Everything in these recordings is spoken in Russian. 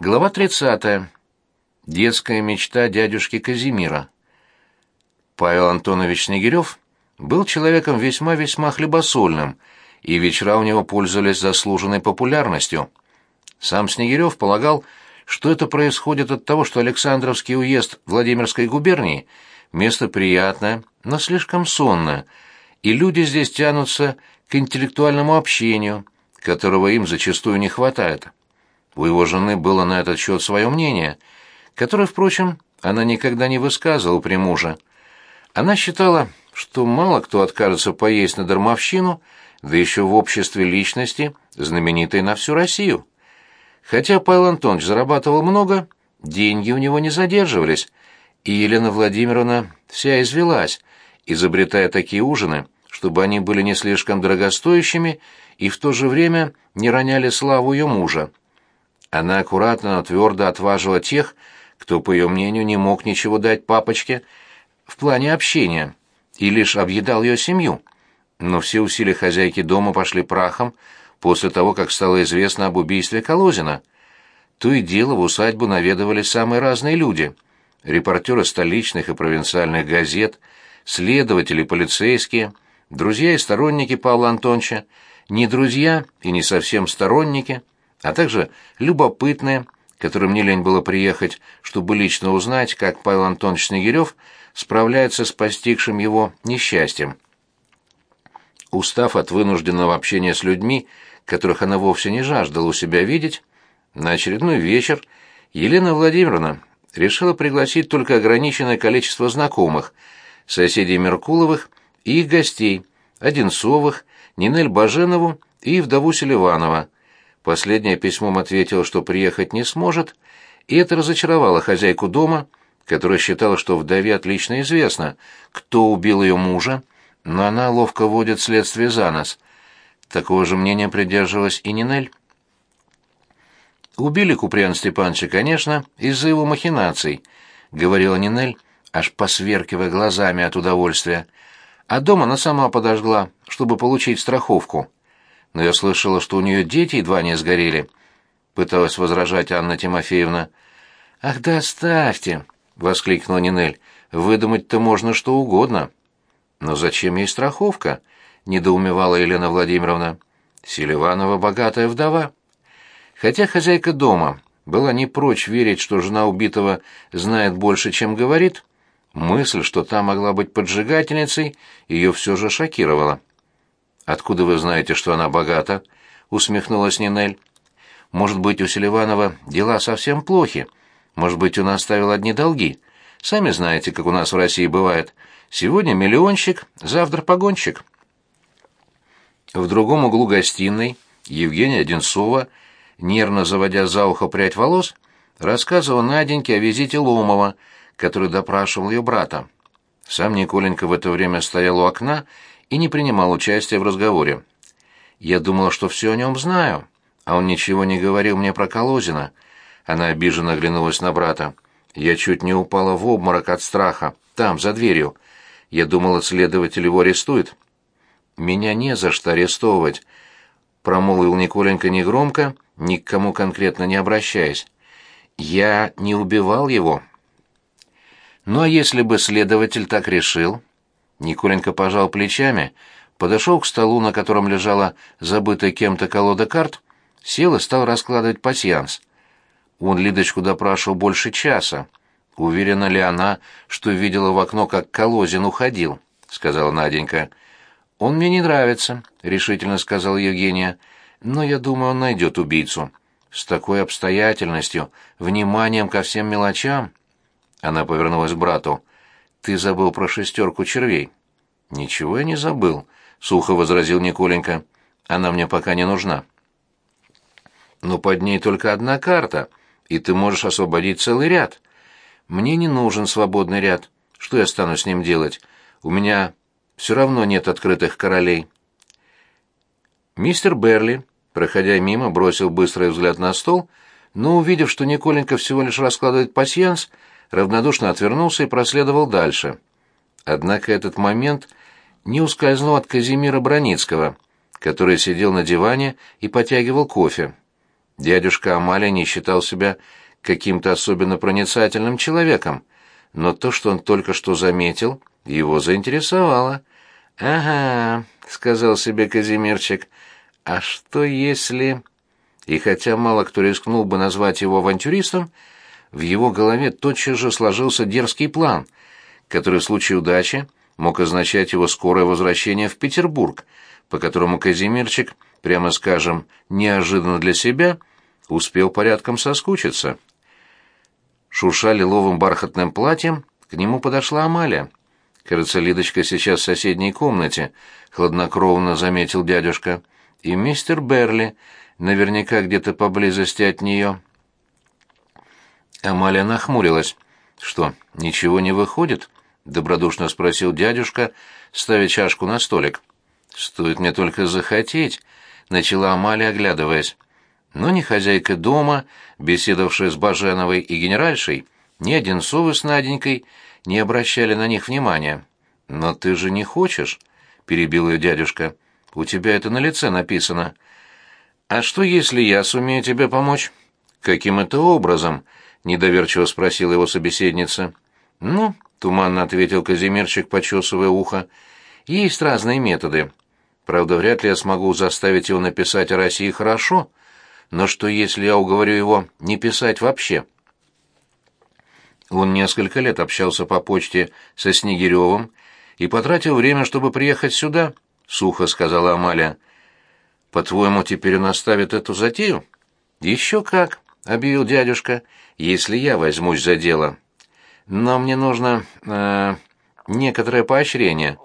Глава 30. Детская мечта дядюшки Казимира. Павел Антонович Снегирев был человеком весьма-весьма хлебосольным, и вечера у него пользовались заслуженной популярностью. Сам Снегирев полагал, что это происходит от того, что Александровский уезд Владимирской губернии – место приятное, но слишком сонное, и люди здесь тянутся к интеллектуальному общению, которого им зачастую не хватает. У его жены было на этот счет свое мнение, которое, впрочем, она никогда не высказывала при муже. Она считала, что мало кто откажется поесть на дармовщину, да еще в обществе личности, знаменитой на всю Россию. Хотя Павел Антонович зарабатывал много, деньги у него не задерживались, и Елена Владимировна вся извелась, изобретая такие ужины, чтобы они были не слишком дорогостоящими и в то же время не роняли славу ее мужа. Она аккуратно, но твердо отважила тех, кто, по ее мнению, не мог ничего дать папочке в плане общения, и лишь объедал ее семью. Но все усилия хозяйки дома пошли прахом после того, как стало известно об убийстве Колозина. То и дело в усадьбу наведывались самые разные люди. Репортеры столичных и провинциальных газет, следователи, полицейские, друзья и сторонники Павла Антоновича, не друзья и не совсем сторонники – а также любопытные, которым не лень было приехать, чтобы лично узнать, как Павел Антонович Снегирев справляется с постигшим его несчастьем. Устав от вынужденного общения с людьми, которых она вовсе не жаждала у себя видеть, на очередной вечер Елена Владимировна решила пригласить только ограниченное количество знакомых, соседей Меркуловых и их гостей, Одинцовых, Нинель Баженову и вдову Селиванова – Последняя письмом ответила, что приехать не сможет, и это разочаровало хозяйку дома, которая считала, что вдове отлично известно, кто убил ее мужа, но она ловко водит следствие за нос. Такого же мнения придерживалась и Нинель. «Убили Куприяна Степановича, конечно, из-за его махинаций», — говорила Нинель, аж посверкивая глазами от удовольствия. «А дома она сама подожгла, чтобы получить страховку» но я слышала, что у нее дети едва не сгорели», — пыталась возражать Анна Тимофеевна. «Ах да оставьте!» — воскликнула Нинель. «Выдумать-то можно что угодно». «Но зачем ей страховка?» — недоумевала Елена Владимировна. «Селиванова богатая вдова». Хотя хозяйка дома была не прочь верить, что жена убитого знает больше, чем говорит, мысль, что та могла быть поджигательницей, ее все же шокировала. «Откуда вы знаете, что она богата?» — усмехнулась Нинель. «Может быть, у Селиванова дела совсем плохи. Может быть, он оставил одни долги. Сами знаете, как у нас в России бывает. Сегодня миллионщик, завтра погонщик». В другом углу гостиной Евгения Одинцова, нервно заводя за ухо прядь волос, рассказывала Наденьке о визите Ломова, который допрашивал ее брата. Сам Николенька в это время стоял у окна и не принимал участия в разговоре. Я думала, что все о нем знаю, а он ничего не говорил мне про Колозина. Она обиженно оглянулась на брата. Я чуть не упала в обморок от страха, там, за дверью. Я думала, следователь его арестует. «Меня не за что арестовывать», — промолвил Николенька негромко, ни к кому конкретно не обращаясь. «Я не убивал его». «Ну а если бы следователь так решил?» Николенко пожал плечами, подошел к столу, на котором лежала забытая кем-то колода карт, сел и стал раскладывать пасьянс. Он Лидочку допрашивал больше часа. Уверена ли она, что видела в окно, как Колозин уходил? — сказала Наденька. «Он мне не нравится», — решительно сказала Евгения. «Но я думаю, он найдет убийцу. С такой обстоятельностью, вниманием ко всем мелочам». Она повернулась к брату. Ты забыл про шестерку червей. Ничего я не забыл, сухо возразил Николенька. Она мне пока не нужна. Но под ней только одна карта, и ты можешь освободить целый ряд. Мне не нужен свободный ряд. Что я стану с ним делать? У меня все равно нет открытых королей. Мистер Берли, проходя мимо, бросил быстрый взгляд на стол, но, увидев, что Николенька всего лишь раскладывает пасьянс, равнодушно отвернулся и проследовал дальше. Однако этот момент не ускользнул от Казимира Броницкого, который сидел на диване и потягивал кофе. Дядюшка Амалия не считал себя каким-то особенно проницательным человеком, но то, что он только что заметил, его заинтересовало. «Ага», — сказал себе Казимирчик, — «а что если...» И хотя мало кто рискнул бы назвать его авантюристом, в его голове тотчас же сложился дерзкий план, который в случае удачи мог означать его скорое возвращение в Петербург, по которому Казимирчик, прямо скажем, неожиданно для себя, успел порядком соскучиться. Шурша лиловым бархатным платьем, к нему подошла Амалия. «Кажется, Лидочка сейчас в соседней комнате», — хладнокровно заметил дядюшка. «И мистер Берли наверняка где-то поблизости от нее». Амалия нахмурилась. «Что, ничего не выходит?» — добродушно спросил дядюшка, ставя чашку на столик. «Стоит мне только захотеть», — начала Амалия, оглядываясь. Но ни хозяйка дома, беседовавшая с Баженовой и генеральшей, ни Одинцовы с Наденькой не обращали на них внимания. «Но ты же не хочешь?» — перебил ее дядюшка. «У тебя это на лице написано». «А что, если я сумею тебе помочь?» «Каким это образом?» — недоверчиво спросила его собеседница. «Ну», — туманно ответил Казимирчик, почесывая ухо, — «есть разные методы. Правда, вряд ли я смогу заставить его написать о России хорошо, но что, если я уговорю его не писать вообще?» Он несколько лет общался по почте со Снегиревым и потратил время, чтобы приехать сюда, — сухо сказала Амалия. «По-твоему, теперь он оставит эту затею?» «Еще как», — объявил дядюшка, — «если я возьмусь за дело. Но мне нужно... Э, некоторое поощрение.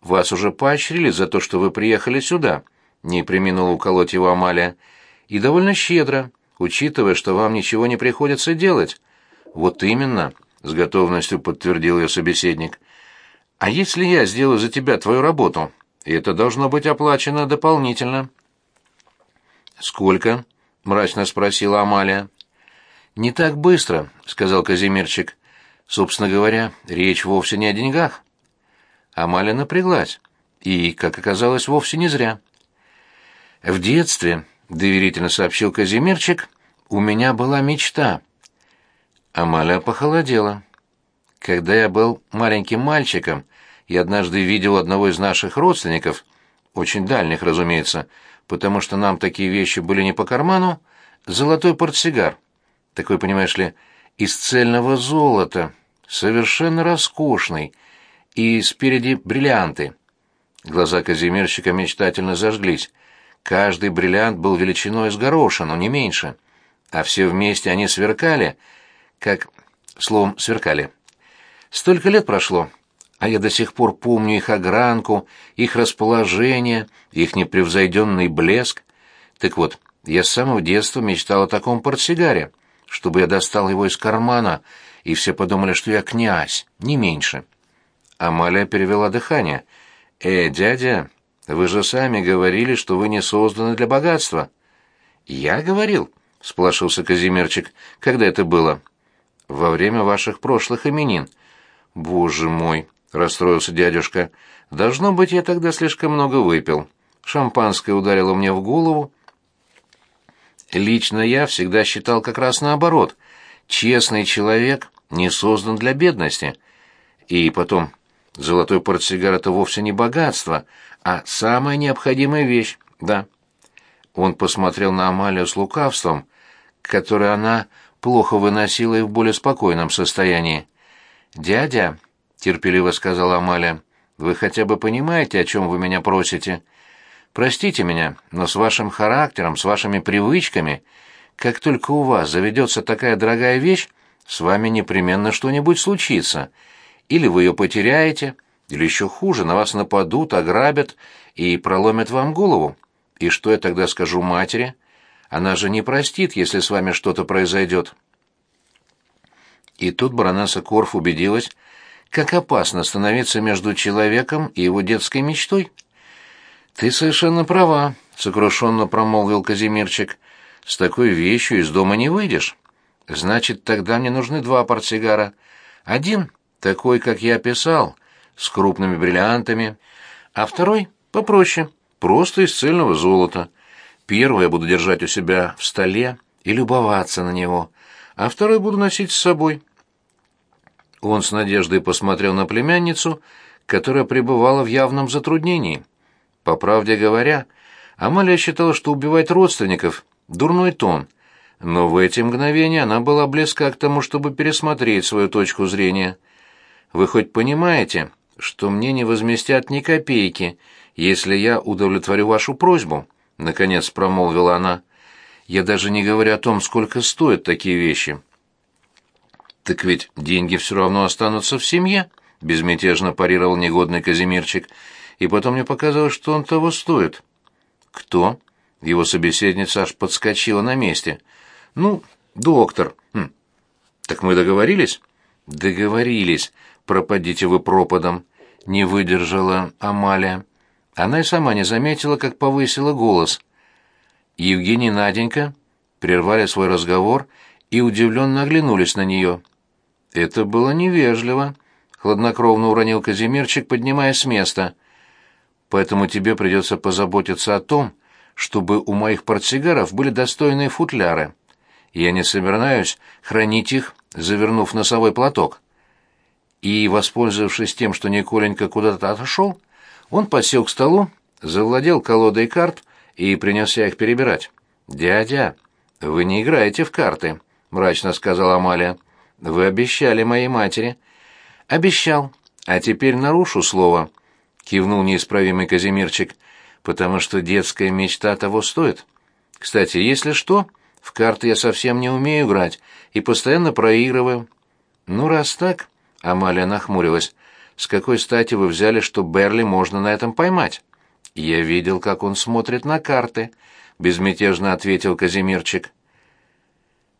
Вас уже поощрили за то, что вы приехали сюда», — не приминула уколоть его Амалия. «И довольно щедро, учитывая, что вам ничего не приходится делать». «Вот именно», — с готовностью подтвердил ее собеседник. «А если я сделаю за тебя твою работу, это должно быть оплачено дополнительно?» «Сколько?» — мрачно спросила Амалия. «Не так быстро», — сказал Казимирчик. «Собственно говоря, речь вовсе не о деньгах». Амалия напряглась, и, как оказалось, вовсе не зря. «В детстве», — доверительно сообщил Казимирчик, — «у меня была мечта». Амалия похолодела. Когда я был маленьким мальчиком, я однажды видел одного из наших родственников, очень дальних, разумеется, потому что нам такие вещи были не по карману, золотой портсигар. Такой, понимаешь ли, из цельного золота, совершенно роскошный, и спереди бриллианты. Глаза казимирщика мечтательно зажглись. Каждый бриллиант был величиной с горошину, не меньше. А все вместе они сверкали — как, словом, сверкали. Столько лет прошло, а я до сих пор помню их огранку, их расположение, их непревзойденный блеск. Так вот, я с самого детства мечтал о таком портсигаре, чтобы я достал его из кармана, и все подумали, что я князь, не меньше. Амалия перевела дыхание. «Э, дядя, вы же сами говорили, что вы не созданы для богатства». «Я говорил?» — сплошился Казимирчик. «Когда это было?» во время ваших прошлых именин. Боже мой, расстроился дядюшка. Должно быть, я тогда слишком много выпил. Шампанское ударило мне в голову. Лично я всегда считал как раз наоборот. Честный человек не создан для бедности. И потом, золотой портсигар — это вовсе не богатство, а самая необходимая вещь, да. Он посмотрел на Амалию с лукавством, которое она плохо выносила и в более спокойном состоянии. «Дядя», — терпеливо сказала Амалия, — «вы хотя бы понимаете, о чем вы меня просите? Простите меня, но с вашим характером, с вашими привычками, как только у вас заведется такая дорогая вещь, с вами непременно что-нибудь случится. Или вы ее потеряете, или еще хуже, на вас нападут, ограбят и проломят вам голову. И что я тогда скажу матери?» Она же не простит, если с вами что-то произойдет. И тут баронесса Корф убедилась, как опасно становиться между человеком и его детской мечтой. «Ты совершенно права», — сокрушенно промолвил Казимирчик. «С такой вещью из дома не выйдешь. Значит, тогда мне нужны два портсигара. Один, такой, как я описал, с крупными бриллиантами, а второй попроще, просто из цельного золота. Первое буду держать у себя в столе и любоваться на него, а второе буду носить с собой. Он с надеждой посмотрел на племянницу, которая пребывала в явном затруднении. По правде говоря, Амалия считала, что убивать родственников — дурной тон, но в эти мгновения она была близка к тому, чтобы пересмотреть свою точку зрения. «Вы хоть понимаете, что мне не возместят ни копейки, если я удовлетворю вашу просьбу?» — наконец промолвила она. «Я даже не говорю о том, сколько стоят такие вещи». «Так ведь деньги все равно останутся в семье», — безмятежно парировал негодный Казимирчик. «И потом мне показалось, что он того стоит». «Кто?» Его собеседница аж подскочила на месте. «Ну, доктор». Хм. «Так мы договорились?» «Договорились. Пропадите вы пропадом», — не выдержала Амалия. Она и сама не заметила, как повысила голос. Евгений и Наденька прервали свой разговор и удивленно оглянулись на нее. «Это было невежливо», — хладнокровно уронил Казимирчик, поднимаясь с места. «Поэтому тебе придется позаботиться о том, чтобы у моих портсигаров были достойные футляры. Я не собираюсь хранить их, завернув носовой платок». И, воспользовавшись тем, что Николенька куда-то отошел, он подсел к столу, завладел колодой карт и принялся их перебирать. «Дядя, вы не играете в карты», — мрачно сказала Амалия. Вы обещали моей матери. Обещал. А теперь нарушу слово, кивнул неисправимый Казимирчик, потому что детская мечта того стоит. Кстати, если что, в карты я совсем не умею играть и постоянно проигрываю. Ну раз так, Амалия нахмурилась. С какой стати вы взяли, что Берли можно на этом поймать? Я видел, как он смотрит на карты, безмятежно ответил Казимирчик.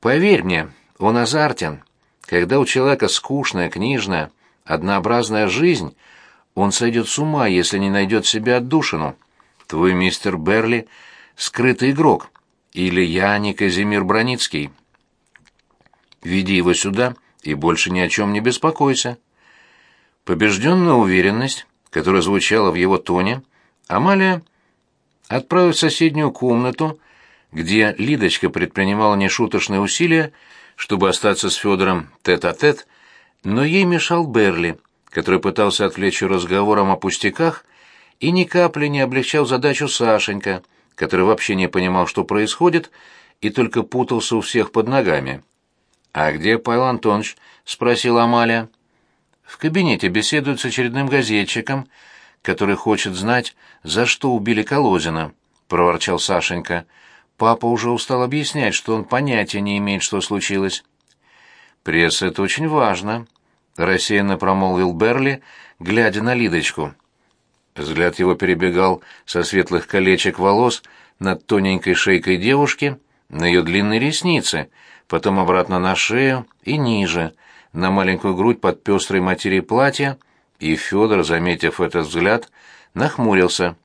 Поверь мне, он азартен. Когда у человека скучная, книжная, однообразная жизнь, он сойдет с ума, если не найдет себе отдушину. Твой мистер Берли — скрытый игрок, или я не Казимир Броницкий. Веди его сюда и больше ни о чем не беспокойся. Побежденная уверенность, которая звучала в его тоне, Амалия отправилась в соседнюю комнату, где Лидочка предпринимала нешуточные усилия, чтобы остаться с Федором тет-а-тет, -тет, но ей мешал Берли, который пытался отвлечь ее разговором о пустяках и ни капли не облегчал задачу Сашенька, который вообще не понимал, что происходит, и только путался у всех под ногами. «А где Павел Антонович?» — спросила Амалия. «В кабинете беседует с очередным газетчиком, который хочет знать, за что убили Колозина», — проворчал Сашенька. Папа уже устал объяснять, что он понятия не имеет, что случилось. «Пресса — это очень важно», — рассеянно промолвил Берли, глядя на Лидочку. Взгляд его перебегал со светлых колечек волос над тоненькой шейкой девушки на ее длинные ресницы, потом обратно на шею и ниже, на маленькую грудь под пестрой материей платья, и Федор, заметив этот взгляд, нахмурился.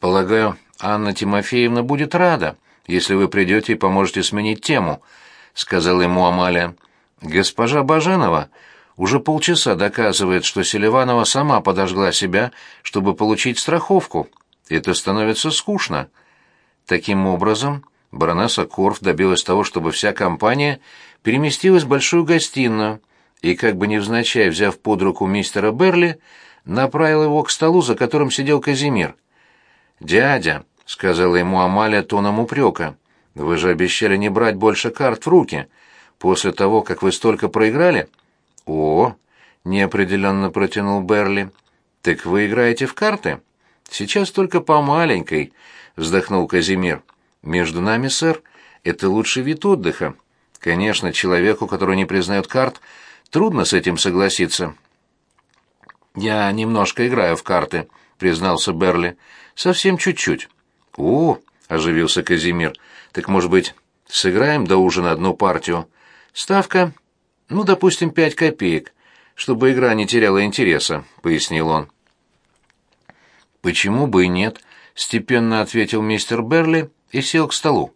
«Полагаю, Анна Тимофеевна будет рада, если вы придете и поможете сменить тему», — сказала ему Амалия. «Госпожа Баженова уже полчаса доказывает, что Селиванова сама подожгла себя, чтобы получить страховку. Это становится скучно». Таким образом, баронесса Корф добилась того, чтобы вся компания переместилась в большую гостиную и, как бы невзначай взяв под руку мистера Берли, направила его к столу, за которым сидел Казимир. «Дядя», — сказала ему Амалия тоном упрека, — «вы же обещали не брать больше карт в руки. После того, как вы столько проиграли?» «О», — неопределенно протянул Берли, — «так вы играете в карты?» «Сейчас только по маленькой», — вздохнул Казимир. «Между нами, сэр, это лучший вид отдыха. Конечно, человеку, который не признает карт, трудно с этим согласиться». «Я немножко играю в карты», — признался Берли. Совсем чуть-чуть. О, оживился Казимир. Так, может быть, сыграем до ужина одну партию? Ставка, ну, допустим, пять копеек, чтобы игра не теряла интереса, пояснил он. Почему бы и нет? степенно ответил мистер Берли и сел к столу.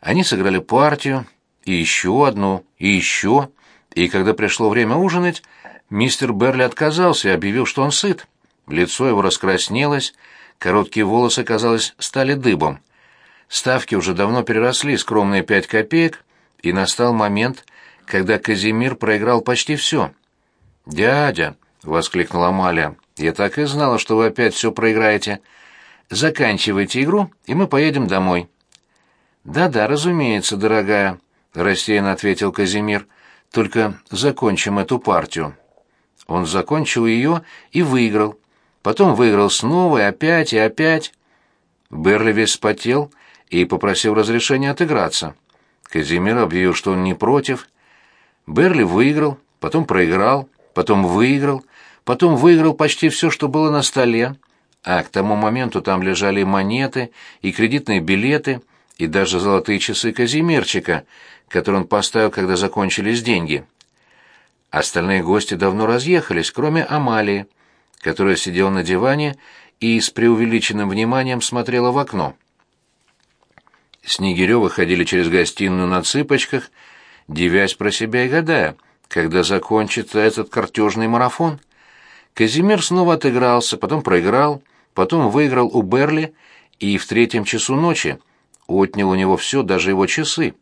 Они сыграли партию, и еще одну, и еще, и когда пришло время ужинать, мистер Берли отказался и объявил, что он сыт. Лицо его раскраснелось, Короткие волосы, казалось, стали дыбом. Ставки уже давно переросли скромные пять копеек, и настал момент, когда Казимир проиграл почти все. «Дядя!» — воскликнула Амалия. «Я так и знала, что вы опять все проиграете. Заканчивайте игру, и мы поедем домой». «Да-да, разумеется, дорогая», — рассеянно ответил Казимир. «Только закончим эту партию». Он закончил ее и выиграл. Потом выиграл снова и опять, и опять. Берли весь спотел и попросил разрешения отыграться. Казимир объявил, что он не против. Берли выиграл, потом проиграл, потом выиграл, потом выиграл почти все, что было на столе, а к тому моменту там лежали монеты и кредитные билеты, и даже золотые часы Казимирчика, которые он поставил, когда закончились деньги. Остальные гости давно разъехались, кроме Амалии, которая сидела на диване и с преувеличенным вниманием смотрела в окно. Снегирёвы ходили через гостиную на цыпочках, девясь про себя и гадая, когда закончится этот картежный марафон. Казимир снова отыгрался, потом проиграл, потом выиграл у Берли и в третьем часу ночи отнял у него все, даже его часы.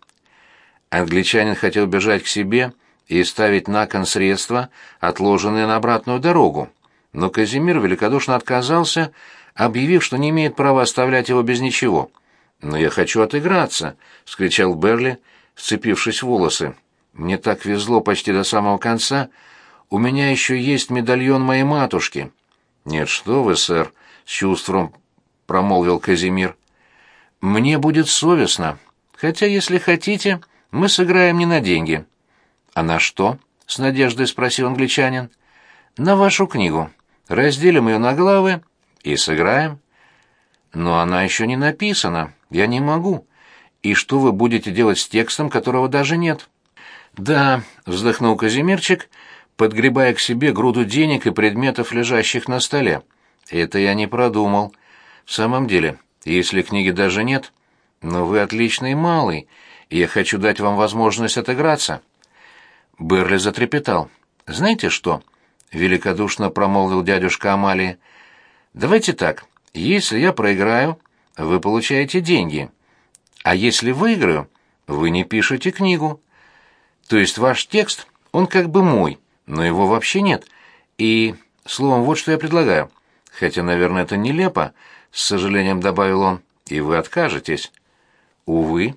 Англичанин хотел бежать к себе и ставить на кон средства, отложенные на обратную дорогу, но Казимир великодушно отказался, объявив, что не имеет права оставлять его без ничего — «Но я хочу отыграться!» — вскричал Берли, сцепившись в волосы. «Мне так везло почти до самого конца. У меня еще есть медальон моей матушки». «Нет, что вы, сэр!» — с чувством промолвил Казимир. «Мне будет совестно. Хотя, если хотите, мы сыграем не на деньги». «А на что?» — с надеждой спросил англичанин. «На вашу книгу. Разделим ее на главы и сыграем». «Но она еще не написана», я не могу. И что вы будете делать с текстом, которого даже нет? Да, вздохнул Казимирчик, подгребая к себе груду денег и предметов, лежащих на столе. Это я не продумал. В самом деле, если книги даже нет, но вы отличный малый, и я хочу дать вам возможность отыграться. Берли затрепетал. Знаете что? Великодушно промолвил дядюшка Амалии. Давайте так. Если я проиграю, вы получаете деньги. А если выиграю, вы не пишете книгу. То есть ваш текст, он как бы мой, но его вообще нет. И, словом, вот что я предлагаю. Хотя, наверное, это нелепо, с сожалением добавил он, и вы откажетесь. Увы,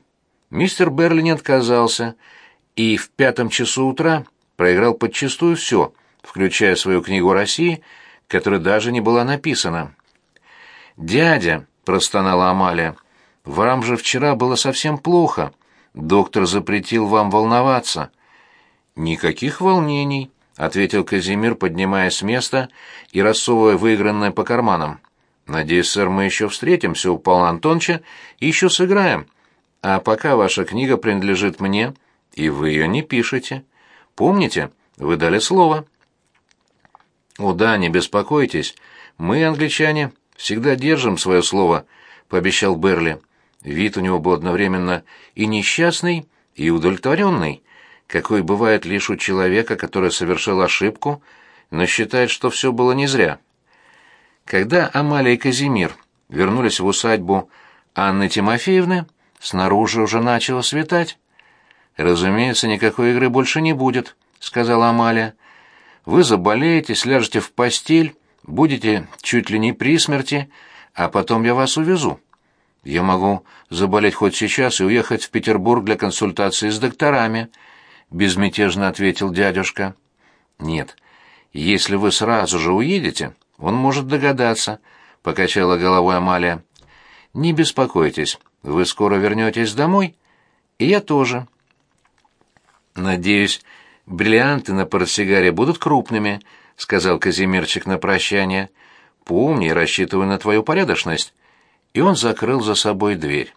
мистер Берли не отказался, и в пятом часу утра проиграл подчистую все, включая свою книгу России, которая даже не была написана. «Дядя», простонала Амалия. «Вам же вчера было совсем плохо. Доктор запретил вам волноваться». «Никаких волнений», — ответил Казимир, поднимаясь с места и рассовывая выигранное по карманам. «Надеюсь, сэр, мы еще встретимся у Павла Антоновича и еще сыграем. А пока ваша книга принадлежит мне, и вы ее не пишете. Помните, вы дали слово». «О да, не беспокойтесь. Мы, англичане, всегда держим свое слово», — пообещал Берли. Вид у него был одновременно и несчастный, и удовлетворенный, какой бывает лишь у человека, который совершил ошибку, но считает, что все было не зря. Когда Амалия и Казимир вернулись в усадьбу Анны Тимофеевны, снаружи уже начало светать. «Разумеется, никакой игры больше не будет», — сказала Амалия. «Вы заболеете, сляжете в постель, Будете чуть ли не при смерти, а потом я вас увезу. Я могу заболеть хоть сейчас и уехать в Петербург для консультации с докторами, безмятежно ответил дядюшка. Нет. Если вы сразу же уедете, он может догадаться, покачала головой Амалия. Не беспокойтесь, вы скоро вернетесь домой, и я тоже. Надеюсь, бриллианты на портсигаре будут крупными, — сказал Казимирчик на прощание. «Помни, рассчитываю на твою порядочность». И он закрыл за собой дверь.